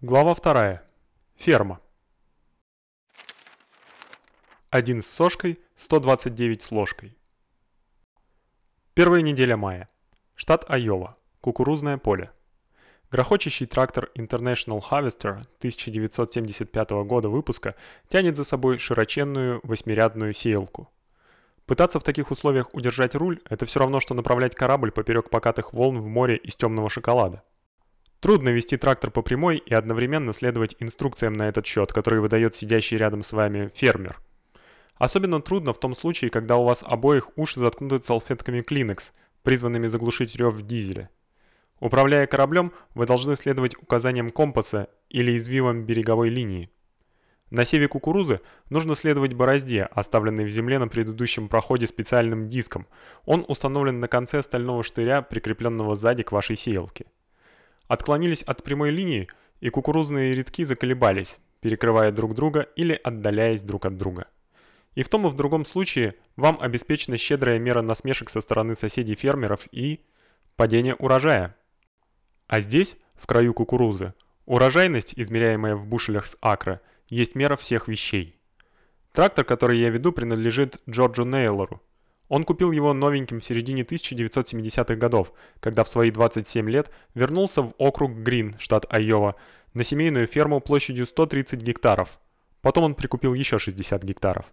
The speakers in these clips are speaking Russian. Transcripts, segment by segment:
Глава 2. Ферма. Один с сошкой, 129 с ложкой. Первая неделя мая. Штат Айова. Кукурузное поле. Грохочущий трактор International Harvester 1975 года выпуска тянет за собой широченную восьмирядную сеялку. Пытаться в таких условиях удержать руль это все равно что направлять корабль поперек покатых волн в море из темного шоколада. Трудно вести трактор по прямой и одновременно следовать инструкциям на этот счет, которые выдает сидящий рядом с вами фермер. Особенно трудно в том случае, когда у вас обоих уши заткнуты салфетками Kleenex, призванными заглушить рев дизеля. Управляя кораблем, вы должны следовать указаниям компаса или извивам береговой линии. На севе кукурузы нужно следовать борозде, оставленной в земле на предыдущем проходе специальным диском. Он установлен на конце стального штыря, прикрепленного сзади к вашей сеялке отклонились от прямой линии, и кукурузные рядки заколебались, перекрывая друг друга или отдаляясь друг от друга. И в том и в другом случае вам обеспечена щедрая мера насмешек со стороны соседей-фермеров и падение урожая. А здесь, в краю кукурузы, урожайность, измеряемая в бушелях с акра, есть мера всех вещей. Трактор, который я веду, принадлежит Джорджу Нейлору, он купил его новеньким в середине 1970-х годов, когда в свои 27 лет вернулся в округ Грин, штат Айова, на семейную ферму площадью 130 гектаров. Потом он прикупил еще 60 гектаров.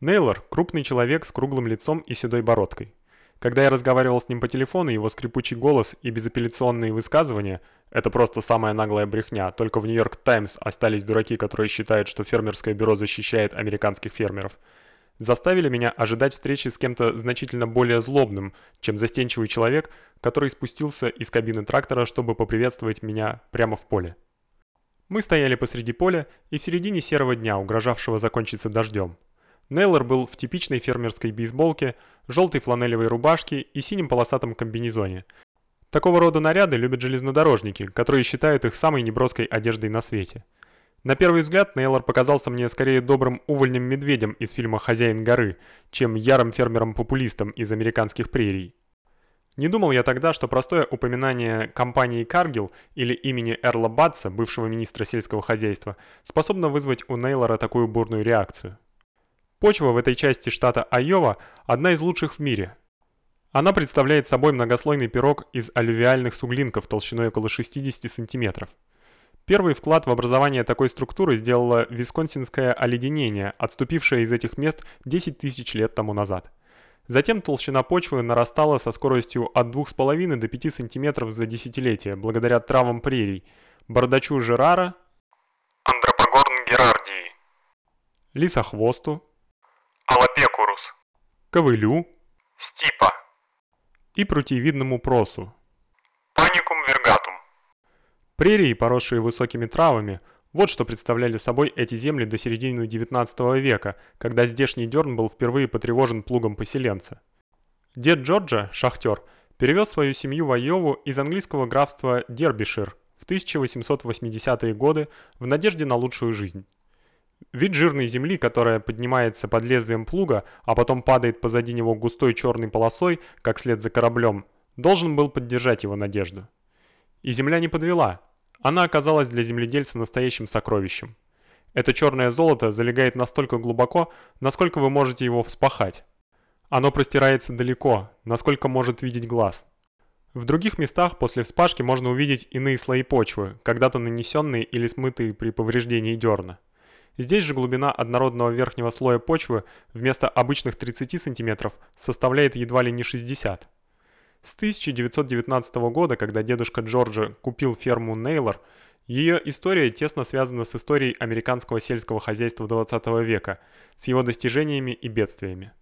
Нейлор крупный человек с круглым лицом и седой бородкой. Когда я разговаривал с ним по телефону, его скрипучий голос и безапелляционные высказывания это просто самая наглая брехня. Только в Нью-Йорк Таймс остались дураки, которые считают, что фермерское бюро защищает американских фермеров заставили меня ожидать встречи с кем-то значительно более злобным, чем застенчивый человек, который спустился из кабины трактора, чтобы поприветствовать меня прямо в поле. Мы стояли посреди поля и в середине серого дня, угрожавшего закончиться дождем. Нейлор был в типичной фермерской бейсболке, желтой фланелевой рубашке и синем полосатом комбинезоне. Такого рода наряды любят железнодорожники, которые считают их самой неброской одеждой на свете. На первый взгляд Нейлор показался мне скорее добрым увольнем-медведем из фильма «Хозяин горы», чем ярым фермером-популистом из американских прерий. Не думал я тогда, что простое упоминание компании Каргил или имени Эрла Батса, бывшего министра сельского хозяйства, способно вызвать у Нейлора такую бурную реакцию. Почва в этой части штата Айова одна из лучших в мире. Она представляет собой многослойный пирог из алювиальных суглинков толщиной около 60 сантиметров. Первый вклад в образование такой структуры сделало висконсинское оледенение, отступившее из этих мест 10 тысяч лет тому назад. Затем толщина почвы нарастала со скоростью от 2,5 до 5 см за десятилетия, благодаря травам прерий, бардачу Жерара, Андропогорн герардии, лисохвосту, Алапекурус, ковылю, стипа и прутьевидному просу. Паникум вергатум. Прерии, поросшие высокими травами, вот что представляли собой эти земли до середины XIX века, когда здешний дерн был впервые потревожен плугом поселенца. Дед Джорджа, шахтер, перевез свою семью в Айову из английского графства Дербишир в 1880-е годы в надежде на лучшую жизнь. Вид жирной земли, которая поднимается под лезвием плуга, а потом падает позади него густой черной полосой, как след за кораблем, должен был поддержать его надежду. И земля не подвела. Она оказалась для земледельца настоящим сокровищем. Это черное золото залегает настолько глубоко, насколько вы можете его вспахать. Оно простирается далеко, насколько может видеть глаз. В других местах после вспашки можно увидеть иные слои почвы, когда-то нанесенные или смытые при повреждении дерна. Здесь же глубина однородного верхнего слоя почвы вместо обычных 30 см составляет едва ли не 60 с 1919 года, когда дедушка Джорджа купил ферму Нейлор, ее история тесно связана с историей американского сельского хозяйства 20 века, с его достижениями и бедствиями.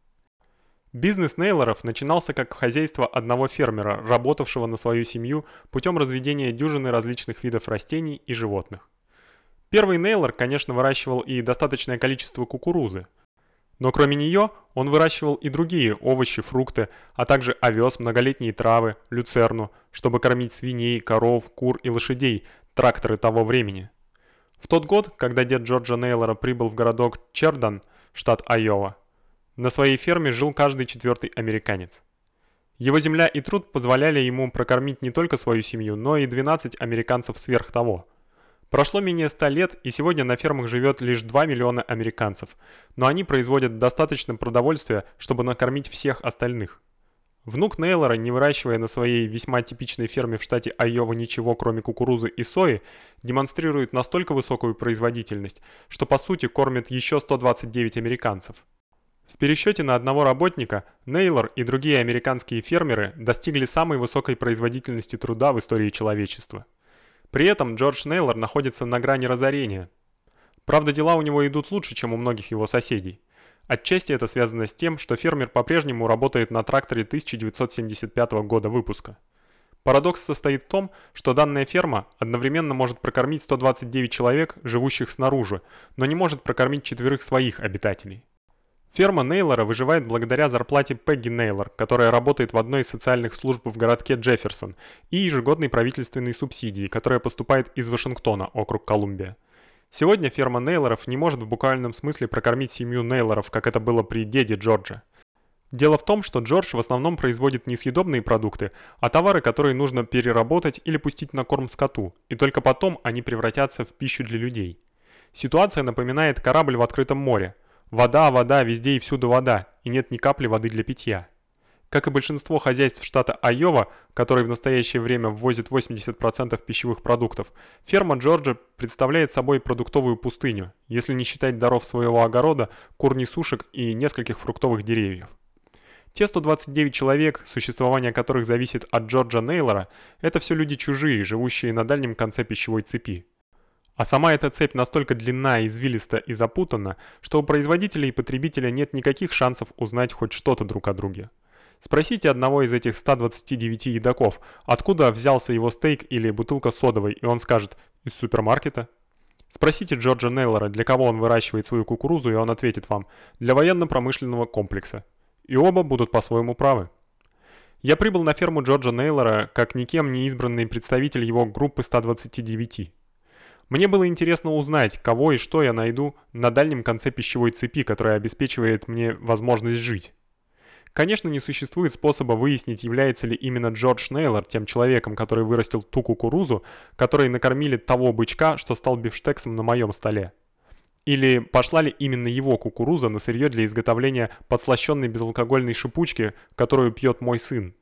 Бизнес Нейлоров начинался как хозяйство одного фермера, работавшего на свою семью путем разведения дюжины различных видов растений и животных. Первый Нейлор, конечно, выращивал и достаточное количество кукурузы – но кроме нее он выращивал и другие овощи, фрукты, а также овес, многолетние травы, люцерну, чтобы кормить свиней, коров, кур и лошадей, тракторы того времени. В тот год, когда дед Джорджа Нейлора прибыл в городок Чердан, штат Айова, на своей ферме жил каждый четвертый американец. Его земля и труд позволяли ему прокормить не только свою семью, но и 12 американцев сверх того. Прошло менее 100 лет, и сегодня на фермах живет лишь 2 миллиона американцев, но они производят достаточно продовольствия, чтобы накормить всех остальных. Внук Нейлора, не выращивая на своей весьма типичной ферме в штате Айова ничего, кроме кукурузы и сои, демонстрирует настолько высокую производительность, что по сути кормит еще 129 американцев. В пересчете на одного работника Нейлор и другие американские фермеры достигли самой высокой производительности труда в истории человечества. При этом Джордж Нейлор находится на грани разорения. Правда, дела у него идут лучше, чем у многих его соседей. Отчасти это связано с тем, что фермер по-прежнему работает на тракторе 1975 года выпуска. Парадокс состоит в том, что данная ферма одновременно может прокормить 129 человек, живущих снаружи, но не может прокормить четверых своих обитателей. Ферма Нейлора выживает благодаря зарплате Пегги Нейлор, которая работает в одной из социальных служб в городке Джефферсон, и ежегодной правительственной субсидии, которая поступает из Вашингтона, округ Колумбия. Сегодня ферма Нейлоров не может в буквальном смысле прокормить семью Нейлоров, как это было при деде Джорджа. Дело в том, что Джордж в основном производит не съедобные продукты, а товары, которые нужно переработать или пустить на корм скоту, и только потом они превратятся в пищу для людей. Ситуация напоминает корабль в открытом море. Вода, вода, везде и всюду вода, и нет ни капли воды для питья. Как и большинство хозяйств штата Айова, который в настоящее время ввозит 80% пищевых продуктов, ферма Джорджа представляет собой продуктовую пустыню, если не считать даров своего огорода, кур сушек и нескольких фруктовых деревьев. Те 129 человек, существование которых зависит от Джорджа Нейлора, это все люди чужие, живущие на дальнем конце пищевой цепи. А сама эта цепь настолько длинна, извилиста и запутана, что у производителя и потребителя нет никаких шансов узнать хоть что-то друг о друге. Спросите одного из этих 129 едоков, откуда взялся его стейк или бутылка содовой, и он скажет «из супермаркета». Спросите Джорджа Нейлора, для кого он выращивает свою кукурузу, и он ответит вам «для военно-промышленного комплекса». И оба будут по-своему правы. Я прибыл на ферму Джорджа Нейлора как никем не избранный представитель его группы 129. Мне было интересно узнать, кого и что я найду на дальнем конце пищевой цепи, которая обеспечивает мне возможность жить. Конечно, не существует способа выяснить, является ли именно Джордж Нейлор тем человеком, который вырастил ту кукурузу, которой накормили того бычка, что стал бифштексом на моем столе. Или пошла ли именно его кукуруза на сырье для изготовления подслащённой безалкогольной шипучки, которую пьет мой сын?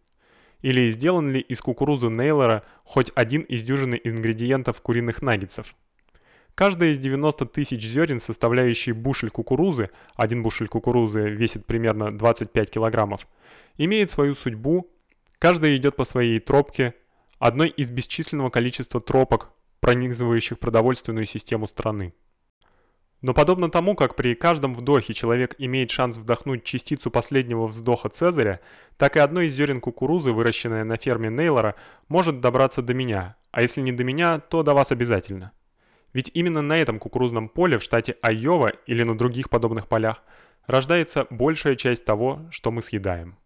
Или сделан ли из кукурузы Нейлора хоть один из дюжины ингредиентов куриных наггетсов? Каждая из 90 тысяч зерен, составляющие бушель кукурузы, один бушель кукурузы весит примерно 25 килограммов, имеет свою судьбу, каждая идет по своей тропке, одной из бесчисленного количества тропок, пронизывающих продовольственную систему страны. Но подобно тому, как при каждом вдохе человек имеет шанс вдохнуть частицу последнего вздоха Цезаря, так и одно из зерен кукурузы, выращенное на ферме Нейлора, может добраться до меня, а если не до меня, то до вас обязательно. Ведь именно на этом кукурузном поле в штате Айова или на других подобных полях рождается большая часть того, что мы съедаем.